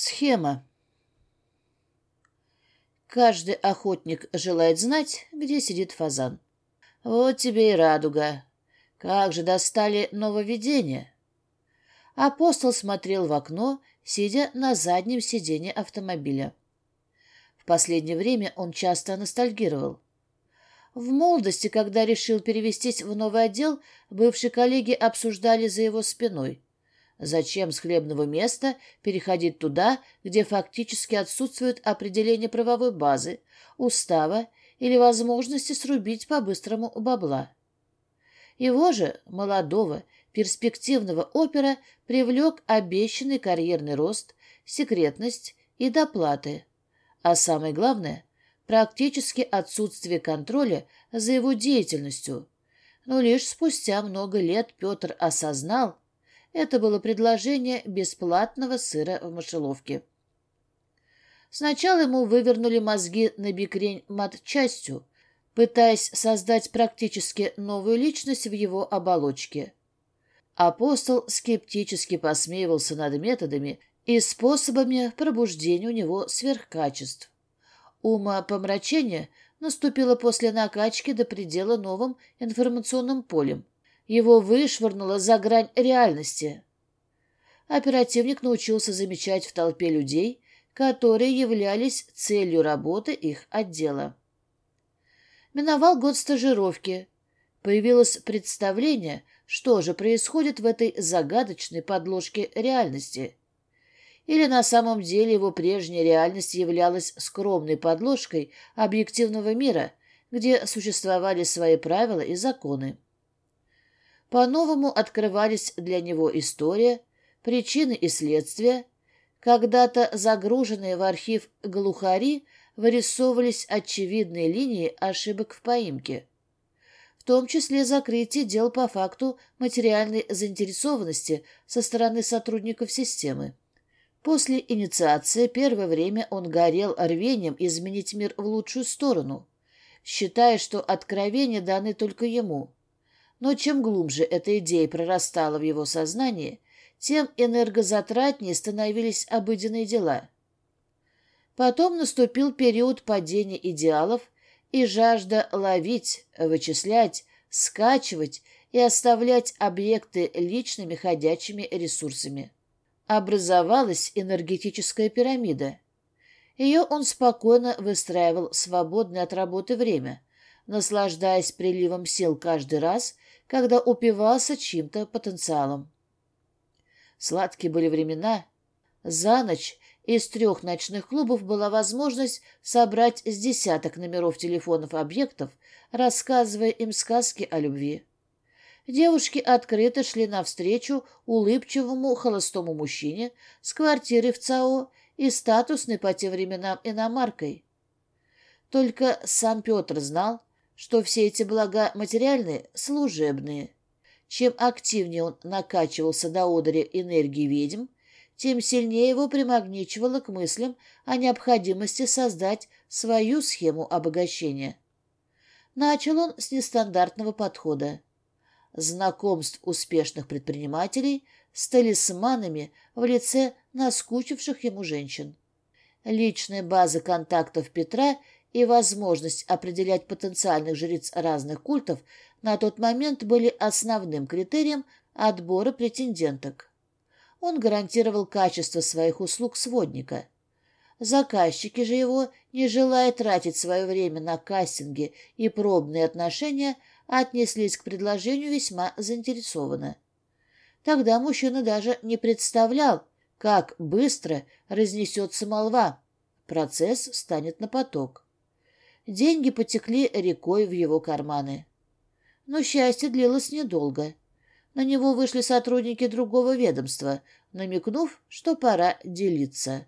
Схема. Каждый охотник желает знать, где сидит фазан. Вот тебе и радуга. Как же достали нововведения. Апостол смотрел в окно, сидя на заднем сиденье автомобиля. В последнее время он часто ностальгировал. В молодости, когда решил перевестись в новый отдел, бывшие коллеги обсуждали за его спиной – Зачем с хлебного места переходить туда, где фактически отсутствует определение правовой базы, устава или возможности срубить по-быстрому бабла? Его же, молодого, перспективного опера, привлек обещанный карьерный рост, секретность и доплаты. А самое главное – практически отсутствие контроля за его деятельностью. Но лишь спустя много лет Петр осознал – это было предложение бесплатного сыра в мышеловке. Сначала ему вывернули мозги на бикрень матчастью, пытаясь создать практически новую личность в его оболочке. Апостол скептически посмеивался над методами и способами пробуждения у него сверхкачеств. Умопомрачение наступило после накачки до предела новым информационным полем – его вышвырнуло за грань реальности. Оперативник научился замечать в толпе людей, которые являлись целью работы их отдела. Миновал год стажировки. Появилось представление, что же происходит в этой загадочной подложке реальности. Или на самом деле его прежняя реальность являлась скромной подложкой объективного мира, где существовали свои правила и законы. По-новому открывались для него история, причины и следствия. Когда-то загруженные в архив глухари вырисовывались очевидные линии ошибок в поимке. В том числе закрытие дел по факту материальной заинтересованности со стороны сотрудников системы. После инициации первое время он горел рвением изменить мир в лучшую сторону, считая, что откровения даны только ему – но чем глубже эта идея прорастала в его сознании, тем энергозатратнее становились обыденные дела. Потом наступил период падения идеалов и жажда ловить, вычислять, скачивать и оставлять объекты личными ходячими ресурсами. Образовалась энергетическая пирамида. Ее он спокойно выстраивал свободное от работы время, наслаждаясь приливом сил каждый раз – когда упивался чьим-то потенциалом. Сладкие были времена. За ночь из трех ночных клубов была возможность собрать с десяток номеров телефонов объектов, рассказывая им сказки о любви. Девушки открыто шли навстречу улыбчивому холостому мужчине с квартирой в ЦАО и статусной по тем временам иномаркой. Только сам Петр знал, что все эти блага материальные – служебные. Чем активнее он накачивался до одери энергии ведьм, тем сильнее его примагничивало к мыслям о необходимости создать свою схему обогащения. Начал он с нестандартного подхода. Знакомств успешных предпринимателей с талисманами в лице наскучивших ему женщин. Личная база контактов Петра и возможность определять потенциальных жриц разных культов на тот момент были основным критерием отбора претенденток. Он гарантировал качество своих услуг сводника. Заказчики же его, не желая тратить свое время на кастинги и пробные отношения, отнеслись к предложению весьма заинтересованно. Тогда мужчина даже не представлял, как быстро разнесется молва. Процесс станет на поток. Деньги потекли рекой в его карманы. Но счастье длилось недолго. На него вышли сотрудники другого ведомства, намекнув, что пора делиться.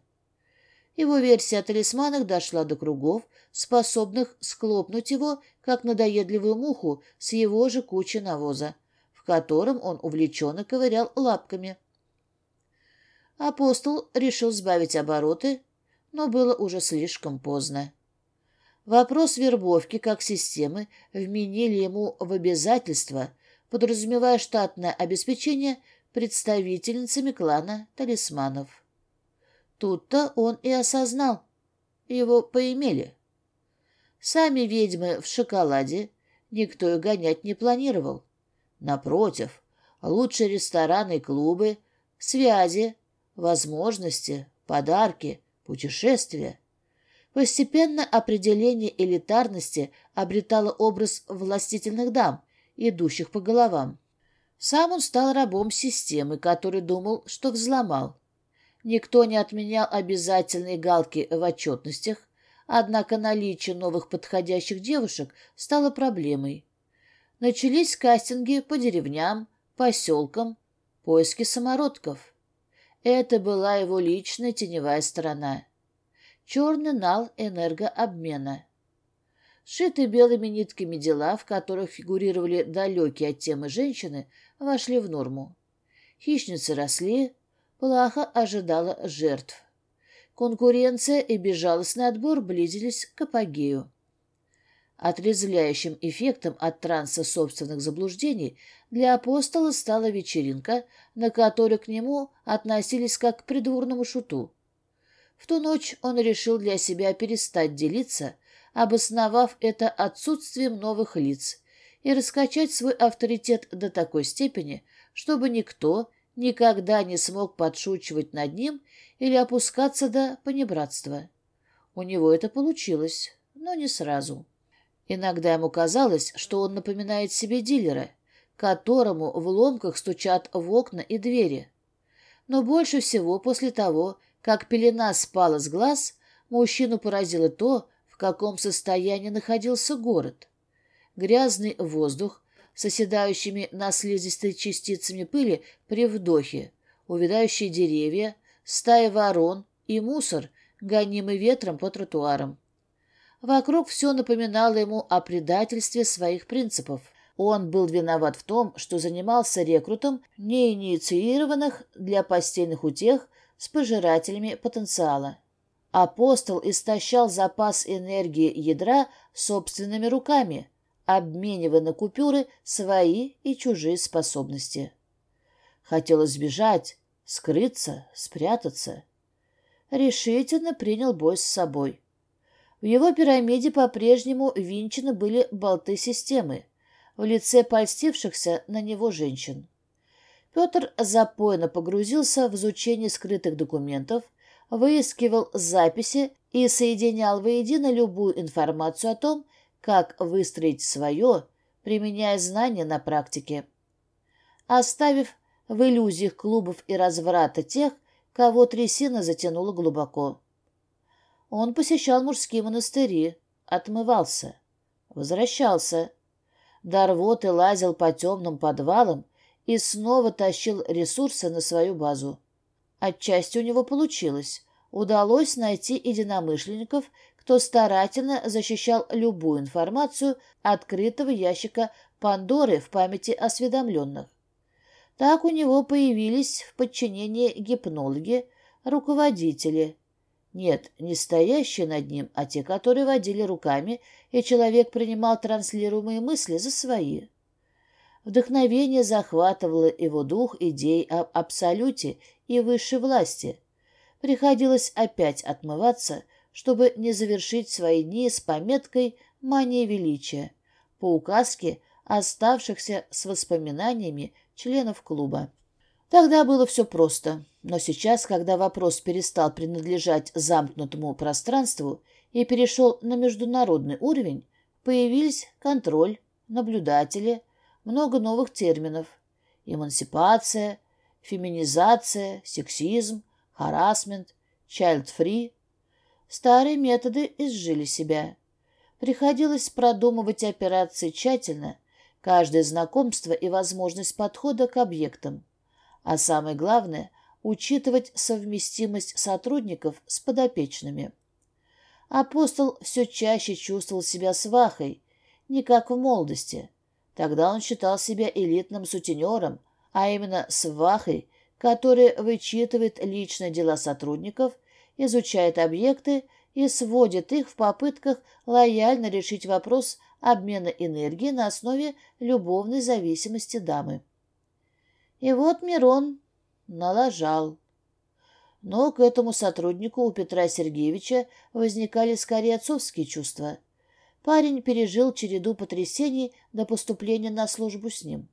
Его версия о талисманах дошла до кругов, способных склопнуть его, как надоедливую муху, с его же кучи навоза, в котором он увлеченно ковырял лапками. Апостол решил сбавить обороты, но было уже слишком поздно. Вопрос вербовки как системы вменили ему в обязательство, подразумевая штатное обеспечение представительницами клана талисманов. Тут-то он и осознал. Его поимели. Сами ведьмы в шоколаде никто и гонять не планировал. Напротив, лучшие рестораны и клубы, связи, возможности, подарки, путешествия. Постепенно определение элитарности обретало образ властительных дам, идущих по головам. Сам он стал рабом системы, который думал, что взломал. Никто не отменял обязательные галки в отчетностях, однако наличие новых подходящих девушек стало проблемой. Начались кастинги по деревням, поселкам, поиски самородков. Это была его личная теневая сторона. Черный нал энергообмена. Сшитые белыми нитками дела, в которых фигурировали далекие от темы женщины, вошли в норму. Хищницы росли, Плаха ожидала жертв. Конкуренция и безжалостный отбор близились к апогею. Отрезвляющим эффектом от транса собственных заблуждений для апостола стала вечеринка, на которой к нему относились как к придворному шуту. В ту ночь он решил для себя перестать делиться, обосновав это отсутствием новых лиц, и раскачать свой авторитет до такой степени, чтобы никто никогда не смог подшучивать над ним или опускаться до понебратства. У него это получилось, но не сразу. Иногда ему казалось, что он напоминает себе дилера, которому в ломках стучат в окна и двери. Но больше всего после того, как пелена спала с глаз, мужчину поразило то, в каком состоянии находился город. Грязный воздух, с оседающими на слизистой частицами пыли при вдохе, увядающие деревья, стая ворон и мусор, гонимый ветром по тротуарам. Вокруг все напоминало ему о предательстве своих принципов. Он был виноват в том, что занимался рекрутом неинициированных для постельных утех с пожирателями потенциала. Апостол истощал запас энергии ядра собственными руками, обменивая на купюры свои и чужие способности. Хотелось сбежать, скрыться, спрятаться. Решительно принял бой с собой. В его пирамиде по-прежнему винчены были болты системы в лице польстившихся на него женщин. Петр запойно погрузился в изучение скрытых документов, выискивал записи и соединял воедино любую информацию о том, как выстроить свое, применяя знания на практике. Оставив в иллюзиях клубов и разврата тех, кого трясина затянула глубоко. Он посещал мужские монастыри, отмывался, возвращался. До рвоты лазил по темным подвалам и снова тащил ресурсы на свою базу. Отчасти у него получилось. Удалось найти единомышленников, кто старательно защищал любую информацию открытого ящика Пандоры в памяти осведомленных. Так у него появились в подчинении гипнологи, руководители. Нет, не стоящие над ним, а те, которые водили руками, и человек принимал транслируемые мысли за свои. Вдохновение захватывало его дух идей об абсолюте и высшей власти. Приходилось опять отмываться, чтобы не завершить свои дни с пометкой «Мания величия» по указке оставшихся с воспоминаниями членов клуба. Тогда было все просто, но сейчас, когда вопрос перестал принадлежать замкнутому пространству и перешел на международный уровень, появились контроль, наблюдатели, много новых терминов – эмансипация, феминизация, сексизм, харасмент, child-free – Старые методы изжили себя. Приходилось продумывать операции тщательно, каждое знакомство и возможность подхода к объектам. А самое главное – учитывать совместимость сотрудников с подопечными. Апостол все чаще чувствовал себя свахой, не как в молодости. Тогда он считал себя элитным сутенером, а именно свахой, который вычитывает личные дела сотрудников – изучает объекты и сводит их в попытках лояльно решить вопрос обмена энергии на основе любовной зависимости дамы. И вот Мирон налажал. Но к этому сотруднику у Петра Сергеевича возникали скорее отцовские чувства. Парень пережил череду потрясений до поступления на службу с ним.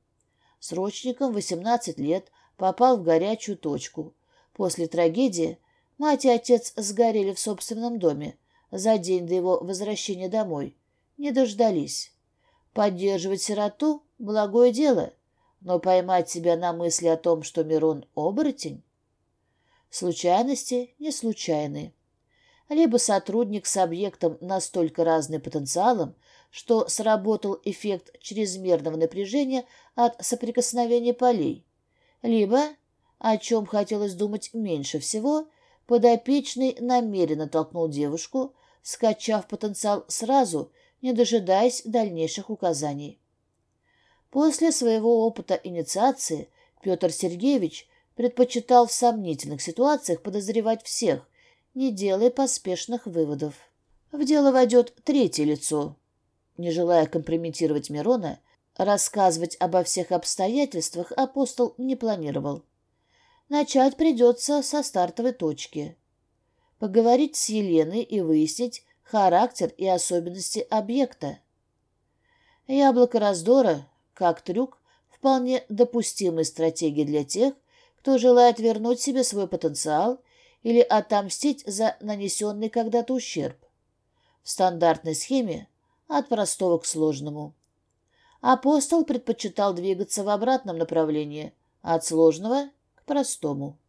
Срочником 18 лет попал в горячую точку. После трагедии мать и отец сгорели в собственном доме за день до его возвращения домой. Не дождались. Поддерживать сироту — благое дело, но поймать себя на мысли о том, что Мирон — оборотень? Случайности не случайны. Либо сотрудник с объектом настолько разный потенциалом, что сработал эффект чрезмерного напряжения от соприкосновения полей, либо, о чем хотелось думать меньше всего, подопечный намеренно толкнул девушку, скачав потенциал сразу, не дожидаясь дальнейших указаний. После своего опыта инициации Петр Сергеевич предпочитал в сомнительных ситуациях подозревать всех, не делая поспешных выводов. В дело войдет третье лицо. Не желая компрометировать Мирона, рассказывать обо всех обстоятельствах апостол не планировал. Начать придется со стартовой точки. Поговорить с Еленой и выяснить характер и особенности объекта. Яблоко раздора, как трюк, вполне допустимая стратегия для тех, кто желает вернуть себе свой потенциал или отомстить за нанесенный когда-то ущерб. В стандартной схеме от простого к сложному. Апостол предпочитал двигаться в обратном направлении, от сложного к простому.